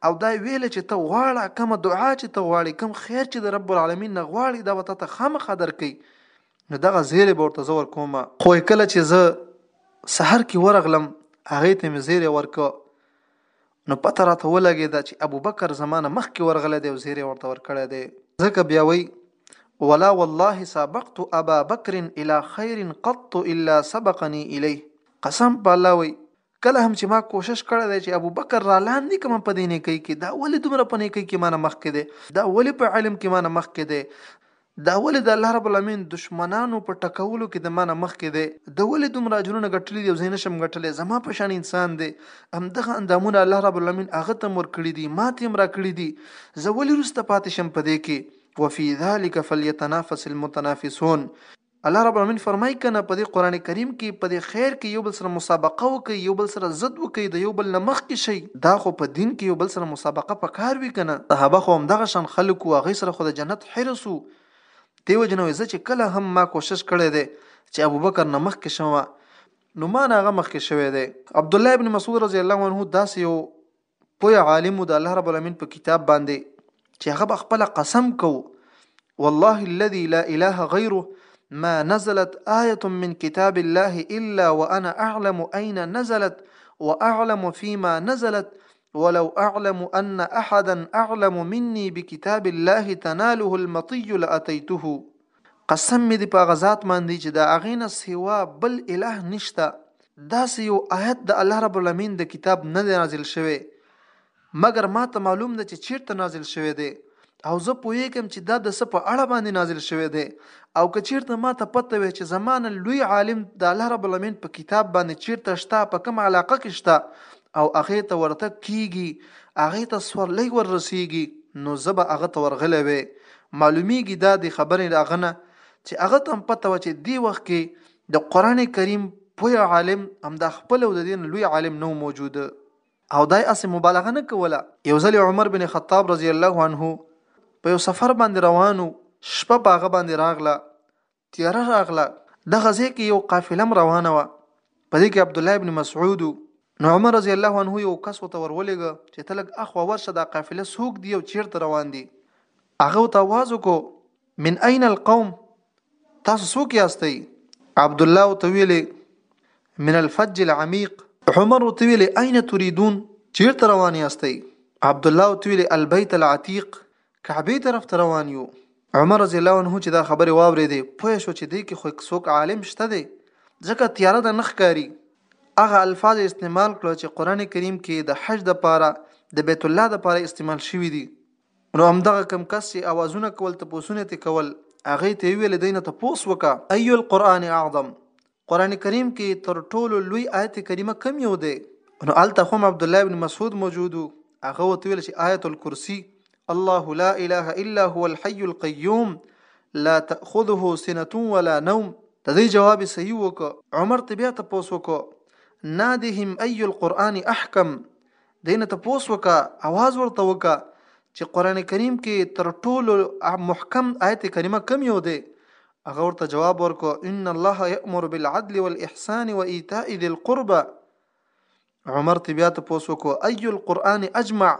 او دا ویلې چې ته غواړه کوم دعا چې ته غواړې کوم خیر چې د رب العالمین نه غواړې دا وته ته خامخا درکې نو دغه زیره به ورته زور کومه خو کله چې زه سحر کې ورغلم هغه ته مې زیره ورکو نو پته راته ولګېده چې ابوبکر زما نه مخکې ورغلی دی او زیری یې ورته ورکړی دی. ځکه بیا وایي، ولا والله سابقت ابا بکر الی خیر قط الا سبقني الیه، قسم په الله وایي، کله هم چې ما کوشش کړی دی چې ابوبکر رالاندې کړم په دې نېکۍ کې، دا ولې دومره په نېکۍ کې ما نه مخکې دی، دا ولې په علم کې ما نه مخکې دی، دا ولې د الله رب العالمين دښمنانو په ټکولو کې د ما نه مخکې دی؟ ده ولې دومره اجرونه ګټلي دي او زه يې نه شم ګټلی؟ زما په شان انسان دی، همدغه اندامونه الله رب العالمين هغه ته هم ورکړي دي، ما ته يې هم راکړي دي، زه ولې وروسته پاتې شم په دې کې؟ وفي ذلک فليتنافس المتنافسون الله رب العالمين فرمايي که نه په دې قرآن کريم کې په دې خير کې يو بل سره مسابقه وکړئ، يو بل سره ضد وکړئ، د يو بل نه مخکې شئ. دا خو په دين کې يو بل سره مسابقه پکار وي که نه؟ صحابه خو همدغه شان خلک وو، هغوی سره خو د جنت حرس وو دیو جن وې زه چې کله هم ما کوشش کړی دی چې ابوبکر نه مخکې شوم نو ما نه هغه مخکې شوی دی عبد الله ابن مسعود رضی الله عنه داسې یو پوی عالم د الله رب العالمین په کتاب باندې چې هغه خپل قسم کو والله الذي لا اله غيره ما نزلت آية من كتاب الله إلا وأنا أعلم أين نزلت وأعلم فيما نزلت ولو اعلم ان احدا اعلم مني بکتاب الله تناله المطي لاتيته قسم می دی په غزاد باندې چې دا اغینه سیوا بل اله نشته داسې یو آیت د الله رب العالمین د کتاب نه نازل شوی مګر ما ته معلوم ده چې چیرته نازل شوی دی او زه پوهیږم چې دا د څه په اړه باندې نازل شوی دی او که چیرته ما ته پته وي چې زمانه لوی عالم د الله رب العالمین په کتاب باندې چیرته شته په کوم علاقه کې شته او هغه ته ورته کیږي هغه ته سورلې ور رسیږي نو زه به هغه ته ورغلې وي معلومیږي دا د خبرې راغنه چې هغه تم پته و چې دی وخت کې د قران کریم پوی عالم هم د خپل او د دین لوی عالم نو موجوده او دای اسې مبالغه نه کوله یو ځل عمر بن خطاب رضی الله عنه په یو سفر باندې روانو شپه په هغه باندې راغله تیاره راغله د غزې کې یو قافله روانه و په دې کې عبد الله ابن مسعود نو عمر رضی الله عنه یو کس وته ورولېګ چې تلګ اخو ورشه دا قافله سوق دی او چیرته روان دي هغه ته आवाज وکړو من اين القوم تاسو څوک یاستئ عبد الله وتویلې من الفج العميق عمر وتویلې اين تريدون چیرته روان یاستئ عبد الله وتویلې البيت العتيق کعبه طرف ته روان یو عمر رضی الله عنه چې دا خبره واورې دي پوه شو چې دې کې خو څوک عالم شته دی ځکه تیاره د نخ کاری هغه الفاظ استعمال کړو چې قران کریم کې د حج د پاره د بیت الله د پاره استعمال شوی دي نو همدغه کم کس چې اوازونه کول تپوسونه ته کول هغه ته ویل دینه تپوس وکا ای القرآن اعظم قرآن کریم کې تر ټولو لوی آیت کریمه کم یو دی نو الته هم عبد الله ابن مسعود موجود هغه وته ویل چې آیت الکرسی الله لا اله الا هو الحي القيوم لا تاخذه سنه ولا نوم د دې جواب صحیح وک عمر ته بیا تاسو وک نادهم اي القران احکم دینه تپوس وکا اواز ورته وکا چې قران کریم کې تر ټولو محکم آیت کریمه کم یو دی هغه ورته جواب ورکو ان الله یامر بالعدل والاحسان وایتاء ذی القربى عمر ته بیا ته پوسوکو ای القران اجمع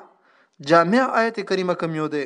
جامع آیت کریمه کم یو دی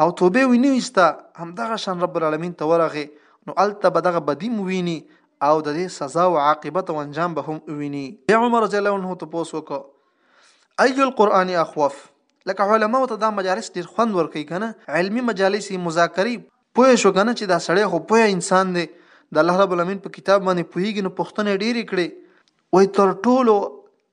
او توبه ویني وستا همدغه شان رب العالمین ته ورغه نو الته به دغه بدی مو ویني او د دې سزا او عاقبت او انجام به هم ویني عمر رضی الله عنه ته پوس وکړه اي القران اخوف لکه علما ته دا مجالس ډیر خوند ور کوي کنه علمی مجالس مذاکره پوه شو کنه چې دا سړی خو پوه انسان دی د الله رب العالمین په کتاب باندې پوهیږي نو پښتنه ډیره کړي وای تر ټولو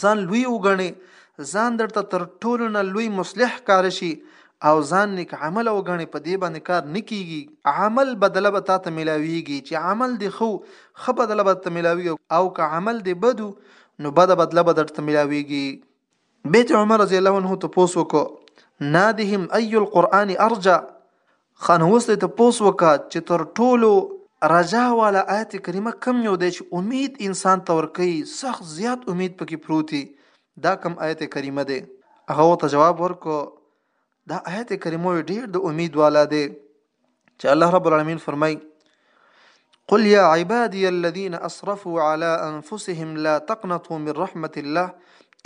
ځان لوی وګڼي ځان درته تر ټولو نه لوی مصلح کار شي او ځان نیک عمل وګڼي په دې باندې کار نه کیږي عمل بدله به تاسو ملاويږي چې عمل دی خو خه بدله به تاسو ملاويږي او که عمل دی بدو نو بده بدله به درته ملاويږي بیت عمر رضی الله عنه ته پوس وکړه نادهم اي القران ارجا ښه نو اوس دی تپوس وکه چی تر ټولو رجا والا آیت کریمه کم یو دی چی امید انسان ته ورکوي سخت زیات امید پکې پروتي دا کم آیت کریمه دی هغه ورته جواب ورکو دا آیت کریمه ډیر د امید والا دی چې الله رب العالمین فرمای قل يا عبادي الذين اسرفوا على انفسهم لا تقنطوا من رحمه الله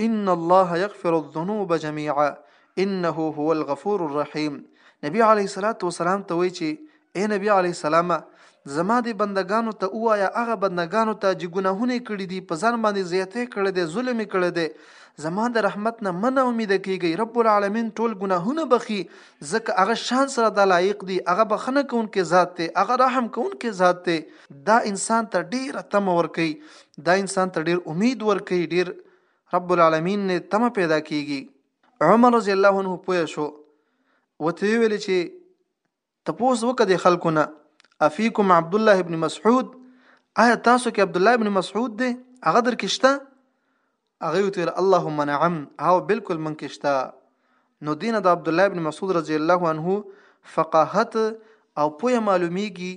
ان الله يغفر الذنوب جميعا انه هو الغفور الرحيم نبی علی صلوات و سلام ته وی چې اے نبی علی سلام زما د بندگانو ته وایا هغه بندگانو ته چې ګناهونه کړی دي په ځان باندې زیاته کړی دي ظلم کړی دي زما د رحمت نه من امید کیږي رب العالمین ټول ګناهونه بخي ځکه هغه شان سره دا لایق دی، هغه بخښنه کوونکی ذات دی، هغه رحم کوونکی ذات دی، دا انسان ته ډېره تمه ورکوي، دا انسان ته ډېر امید ورکوي، ډېر رب العالمین نه تمه پیدا کېږي. عمر رضی الله عنه پوه شو وته یې ویل چې تپوس وکړه د خلکو نه افیکم عبد الله ابن مسعود آیا تاسو کې عبد الله ابن مسعود دی هغه در کې شته هغه ویل اللهم نعم ها بالکل من کې شته نو دین د عبد الله ابن مسعود رضی الله عنه فقاهت او پوهه معلومیږي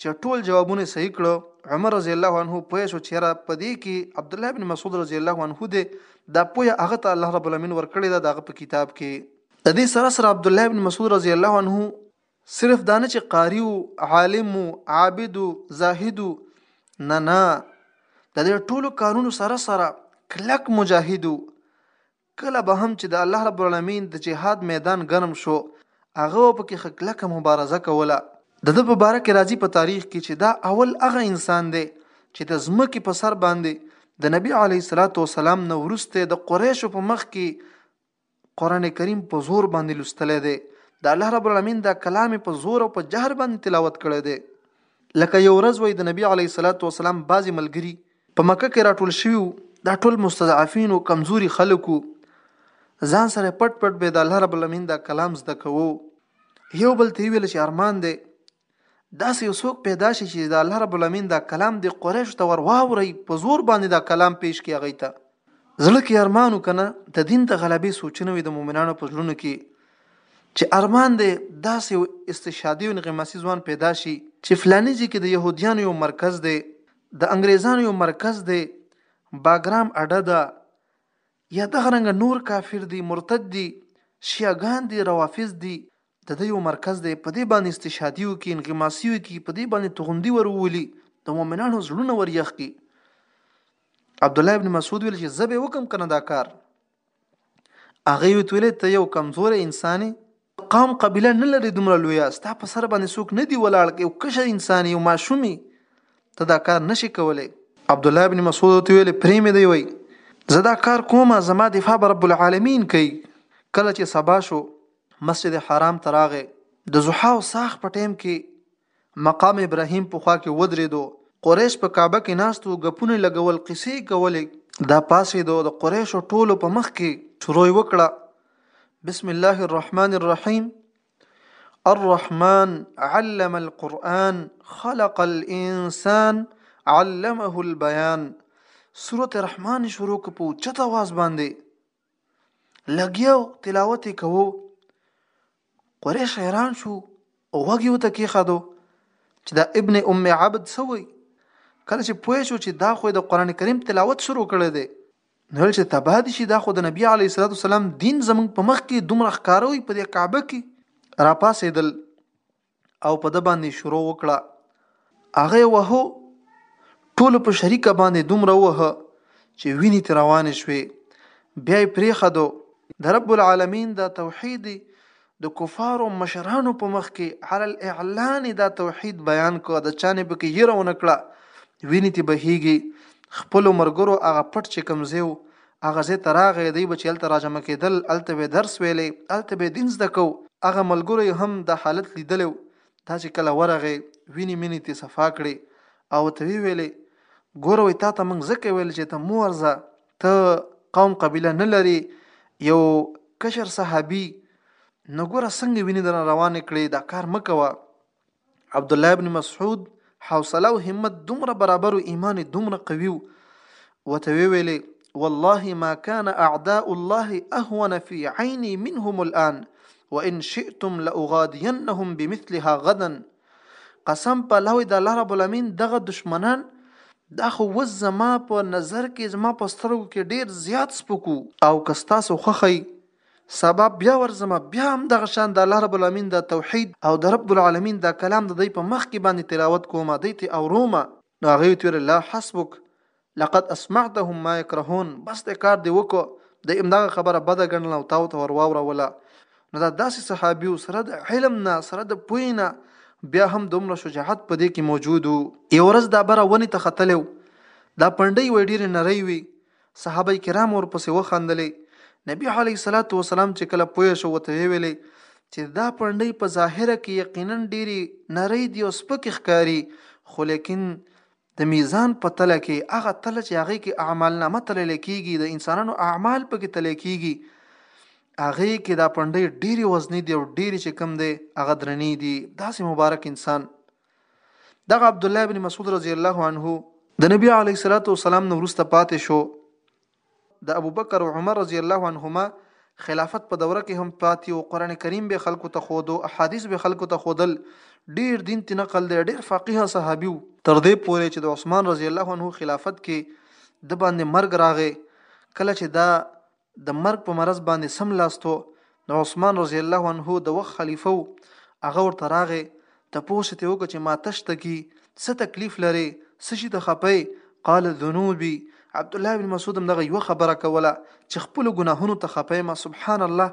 چې ټول جوابونه صحیح کړو عمر رضی الله عنه پوه شو چې را پدې کې عبد الله ابن مسعود رضی الله عنه دې دا پوهه هغه ته الله رب العالمین ورکړي دا دغه په کتاب کې د دې سره سره عبد الله ابن مسعود رضی الله عنه صرف دا نه چې قاری او عالم او عابد او زاهد نه نه د دې ټولو کارونو سره سره کلک مجاهد کله به هم چې د الله رب العالمین د جهاد میدان ګرم شو هغه په کې خکلکه مبارزه کوله د د مبارک راضی په تاریخ کې چې دا اول هغه انسان دی چې د زمکه په سر باندې د نبی علی صلوات و سلام نو ورسته د قریشو په مخ کې قران کریم په زور باندې لوستلی دی د الله رب العالمین دا کلام په زور او په جهر باندې تلاوت کړی دی لکه یو ورځ وای د نبی علی صلوات و سلام بعضی ملګری په مکه کې راټول شوی دا ټول مستضعفین او کمزوري خلکو ځان سره پټ پټ به د الله رب العالمین دا کلام زده کوو یو بل ته ویل چې ارمان دی داسې یو څوک پیدا شي چې د الله رب العالمین دا کلام د قریش ته ور واوري په زور باندې دا کلام پیش کی هغه ته زړه کې ارمانو کنه د دین د غلبې سوچنه وي د مؤمنانو په زړونو کې چې ارمان دی داسې استشهادي او انغماسي ځوان پیدا شي چې فلاني ځکه د يهوديانو یو مرکز دی د انګريزانو یو مرکز دی باګرام اډه ده یا دغه رنګه نور کافر دي مرتد دي شیعه ګان دي روافض دي دده یو مرکز دی په دې باندې استشهادي وکړي انغماسي وکړي په دې باندې توغندي ورولي د مؤمنانو زړونه ور یخ کړي عبد الله ابن مسعود ویل چې زبې وکم کنه دا کار هغه ویل ته یو کمزور انساني قام قبیله نه لري دومره لویه ستا په سر باندې څوک نه دی ولاړ یو کشر انسان یو ماشومی ته دا کار نشي کولای عبد الله ابن مسعود ته ویل پرې مې دی وای زه دا کار کوم زما دفاع به رب العالمین کوي کله چې سبا شو مسجد حرام تراغه د زحا او ساخ په ټیم کې مقام ابراهیم په خوا کې ودرېدو قریش په کعبه کې ناست وو ګپونه لګول قصې کولې دا پاسې دو د قریشو ټولو په مخ کې شروع وکړه بسم الله الرحمن الرحیم الرحمن علم القرآن خلق الانسان علمه البيان سورة رحمان شروع په چت आवाज باندې لګیو تلاوت کوو قریش حیران شو او وګیو ته کې خادو چې دا ابن ام عبد سوی کله چې پوه شو چې دا خو د قران کریم تلاوت شروع کړی دی نو چې تباد شي دا خو د نبی علی صلوات والسلام دین زمنګ په مخ کې دومره ښکاروي په دې کعبه کې را پاسېدل او په د باندې شروع وکړه هغه وه ټول په شریکه باندې دومره وه چې ویني تر روان شوي بیا یې پرې خدو د رب العالمین دا توحید د کفارو مشرانو په مخ کې علی الاعلان دا توحید بیان کو د چانه په کې یره ونکړه ویني ته بهیږي خپل مرګرو هغه پټ چې کمزیو هغه زه ته راغی دی به چې هلته راجمع کېدل هلته به درس ویلی هلته به دین زده کو هغه ملګرو هم د حالت لیدلی دا چې کله ورغی وینې مینې ته صفا کړې او ته وی ویلې ګوره وی تا ته موږ ځکه ویل چې ته مو ورځه ته قوم قبیله نه لري یو کشر صحابي نو ګوره څنګه وینې درنه روانې کړې دا کار مه کوه عبد الله ابن مسعود حوصله او همت دومره برابر او ایمان دومره قوي وته ویلې والله ما كان اعداء الله اهون في عيني منهم الان وان شئتم لاغادينهم بمثلها غدا قسم په لوی د الله رب العالمین دغه دشمنان دا خو وز زما په نظر کې زما په سترګو کې ډیر زیات سپکو او کستاسو خخی سبا بیا ورځم بیا هم دغه شان د الله رب العالمین د توحید او د رب العالمین د کلام د دی په مخ کې باندې تلاوت کوم دی ته اوروم نو هغه ویل الله حسبک لقد اسمعتهم ما يكرهون بس د کار دی وکړه د امداغه خبره بده ګڼله او تاو ته ور واوروله نو دا داسې صحابي سره د علم نه سره د پوی نه بیا هم دومره شجاعت په دې کې موجود وو یو ورځ دا بره ونی ته ختلو دا پنډي وې ډېرې نری وي صحابه کرام ورپسې وخندلې نبی علیه الصلاۃ والسلام چې کله پوه شو وته ویلې چې دا پړنډې په ظاهره کې یقینا ډېری نری دی او سپکې ښکاری خو لیکن د میزان په تله کې هغه تله چې هغه کې اعمال نامه تله لیکيږي د انسانانو اعمال په کې تله کیږي هغه کې دا پنډې ډېری وزنی دی او ډېری چې کم دی هغه درنې دي داسې مبارک انسان دغه عبد الله ابن مسعود رضی الله عنه د نبی علی صلوات و سلام نو ورسته پاتې شو د ابوبکر او عمر رضی الله عنهما خلافت په دوره کې هم پاتې او قران کریم به خلکو ته خودو احادیث به خلکو ته خودل ډیر دین تی نقل دی ډیر فقیه صحابي تر دې پورې چې د عثمان رضی الله عنه خلافت کې د باندې مرګ راغې کله چې دا د مرګ په مرض باندې سم لاستو د عثمان رضی الله عنه د وخت خلیفه و هغه ورته راغی تپوس یې ترې وکړ چې ما تش ته کی څه تکلیف لرې څه شي ته خپه قال ذنوبي عبد الله بن مسعود هم دغه یو خبره کوله چې خپل ګناهونو ته خپه ما سبحان الله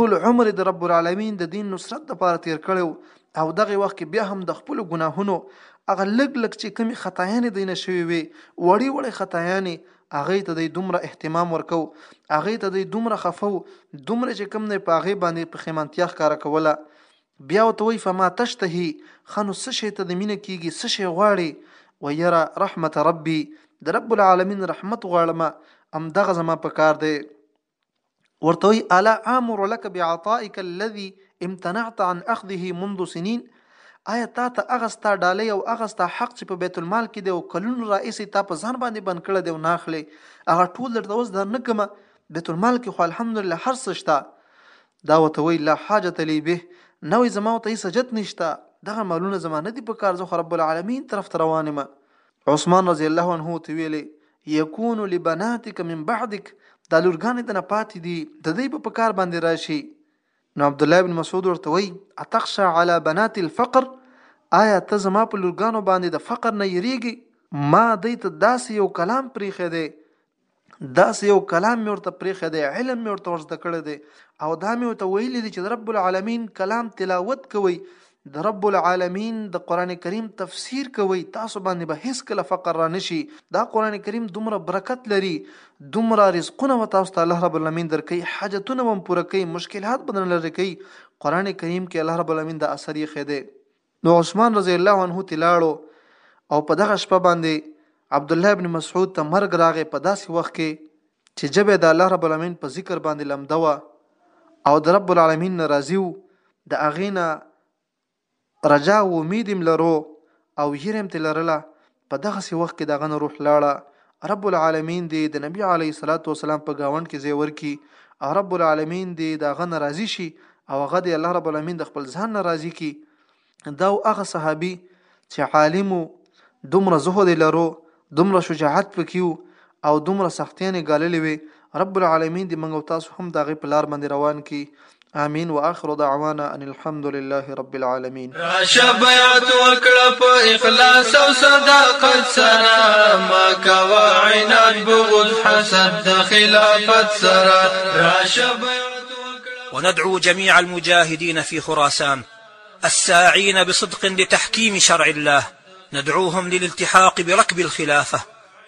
ټول عمر د رب العالمین د دین نصرت لپاره تیر کړو او دغه وخت کې بیا هم د خپل ګناهونو هغه لګ لګ چې کمی خطایانې دینه شوی وي وړي وړي خطایانې هغه ته دی دومره اهتمام ورکو هغه ته دی دومره خفو دومره چې کم نه پاغه باندې په خیمنتیا ښکارا کوله بیا ته وی فما تشتهي خنو څه شي ته د مینه کیږي څه شي غواړي و یرا رحمت ربي د رب العالمین رحمت غواړم ام دغه زما په کار دی ورته الا امر لك بعطائك الذي امتنعت عن اخذه منذ سنين آیا تا ته هغه ستا ډالۍ او هغه ستا حق چې په بیت المال کې دی او کلونو راهیسې تا په ځان باندې بند کړی دی او نه اخلې هغه ټول درته اوس در نه کومه بیت المال کې خو الحمدلله هر څه شته دا ورته وایي لا حاجت لي به نه وایي زما ورته هېڅ حاجت نشته دغه مالونه زما نه دي په کار زه خو رب العالمین طرف ته روان یم عثمان رضی الله عنه ورته ویلې یکون لبناتک من بعدک دا لورګانې د نه پاتې دي د دې په پکار باندې راشي نو عبد الله بن مسعود ورته وی اتخشى على بنات الفقر آیا ته زما په لورګانو باندې د فقر نه یریږي ما دې ته داسې یو کلام پریخې دی داسې یو کلام مې ورته پریخې دی علم مې ورته ورزده کړی دی او دا مې ورته ویلي دي چې رب العالمین کلام تلاوت کوي د رب العالمین د قران کریم تفسیر کوي تاسو باندې به هیڅ کله فقر را نشي دا قران کریم دومره برکت لري دومره رزقونه و تاسو ته الله رب العالمین درکې حاجتونه هم پوره کوي مشکلات بدن لري کوي قران کریم کې الله رب العالمین د اثر یې خېده نو عثمان رضی الله عنه تلاړو او په دغه شپه باندې عبد الله ابن مسعود ته مرګ راغې په داسې وخت کې چې جبه د الله رب العالمین په ذکر باندې لمده و او د رب العالمین نه راضی و د هغې نه رجا او امید هم لرو او یره هم لرله په دغه سی وخت کې دغه نه روح لاړه رب العالمین دی د نبی علی صلوات و سلام په گاوند کې زی ورکی او رب العالمین دی دغه ناراضی شي او هغه دی الله رب العالمین د خپل ځان ناراضی کی دا هغه صحابي چې عالم دومره زهد لرو دومره شجاعت پکيو او دومره سختيانې ګاللې وي رب العالمین دې موږ تاسو هم دا غي پلار باندې روان کی آمين واخر دعوانا ان الحمد لله رب العالمين راشه بیعت وکړه په اخلاص او صداقت سره ما کوا عناد بغض حسد د خلافت سره راشه بیعت وکړه وندعو جميع المجاهدين في خراسان الساعين بصدق لتحكيم شرع الله ندعوهم للالتحاق بركب الخلافه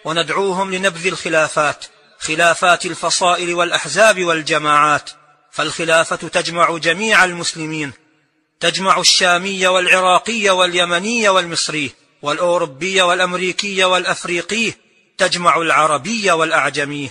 وندعوهم لنبذ الخلافات خلافات الفصائل والاحزاب والجماعات فالخلافة تجمع جميع المسلمين تجمع الشامي والعراقي واليمني والمصري والأوروبي والأمريكي والأفريقي تجمع العربي والأعجمي